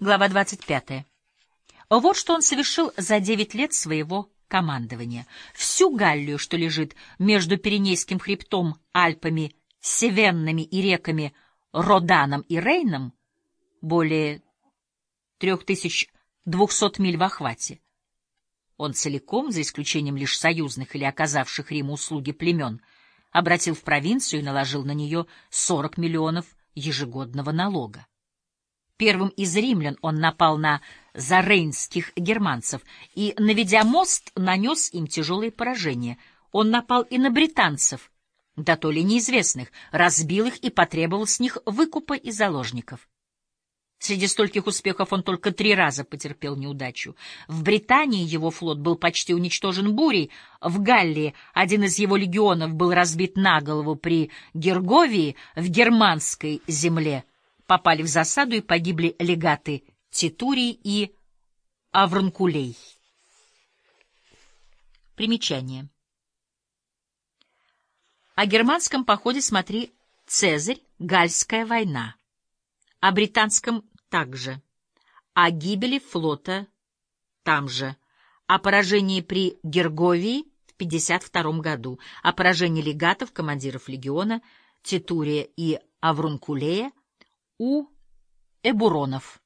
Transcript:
Глава 25. Вот что он совершил за девять лет своего командования. Всю Галлию, что лежит между Пиренейским хребтом, Альпами, Севеннами и реками Роданом и Рейном, более 3200 миль в охвате, он целиком, за исключением лишь союзных или оказавших Риму услуги племен, обратил в провинцию и наложил на нее 40 миллионов ежегодного налога. Первым из римлян он напал на зарейнских германцев и, наведя мост, нанес им тяжелые поражения. Он напал и на британцев, да то ли неизвестных, разбил их и потребовал с них выкупа и заложников. Среди стольких успехов он только три раза потерпел неудачу. В Британии его флот был почти уничтожен бурей, в Галлии один из его легионов был разбит на голову при Герговии в германской земле — попали в засаду и погибли легаты Титурий и Авранкулей. Примечание. О германском походе смотри «Цезарь. Гальская война». О британском также. О гибели флота там же. О поражении при Герговии в 52 году. О поражении легатов, командиров легиона, Титурия и Аврункулея у Эбуронов.